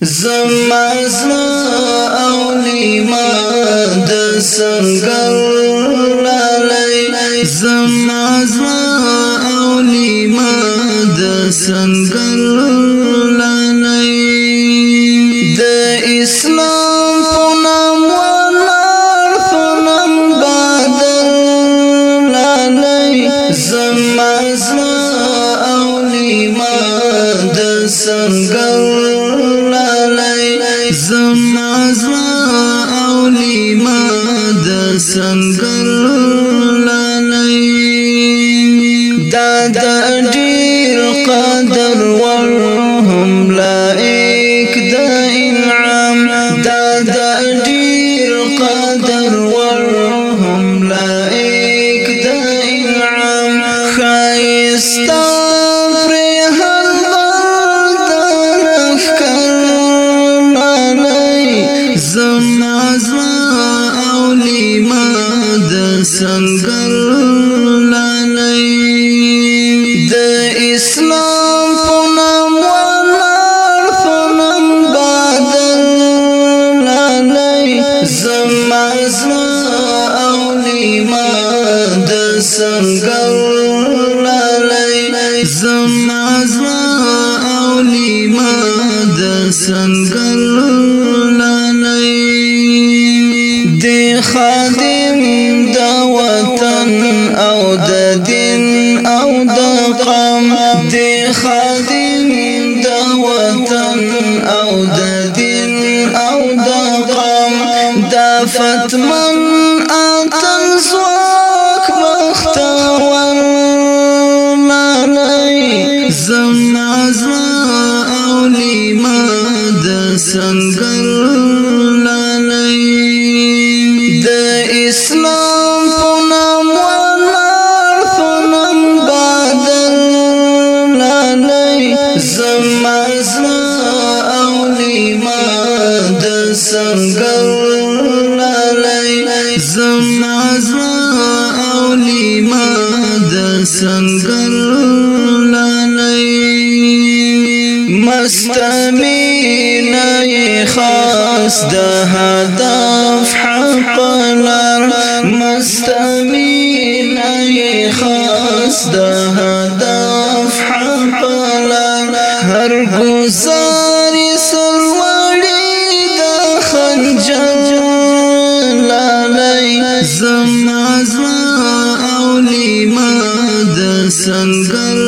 زما زړه او لیما د سنگر لالای زما زړه او لیما د سنگر لالای د اسلام په نام ولر فنم بدل لالای زما زړه او لیما د سنگر سنگل لالای دا د قدر ور هم لایک د انعام۔ دا د قدر ور هم لایک د انعام۔ خایستا سنگل لانی د اسلام پونم ولر پونم بدل لانی زمازنا اولی ما د سنگل لانی زمازنا اولی ما د سنگل لانی د خیر خادم د وطن أو د دین أو د قام د فتمن اتن زواک مختور مالای زما زما أو لیما د سنگل لالای د اسلام لالای زما زما اولیما د سنگل لالای مستمین خاص د هدف حق لار مستمین خاص د هدف خپل هر ګزار سلوړی د خنجر لالای. زما زما اولی ما د سنگر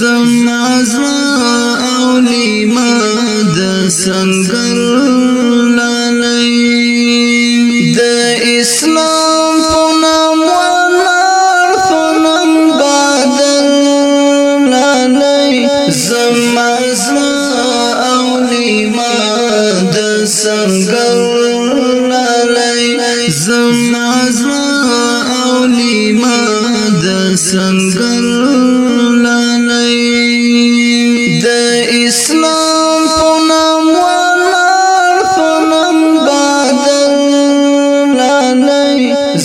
زما زما اولیما سنگل لالای د اسلام پونم ولار پونم بادل لالای زما زما اولیما د سنگل لالای زما زما اولیما د سنگل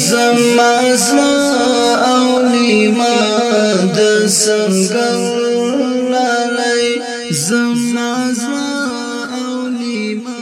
زما زما او لیما د سنگم لالی زما زما او لیما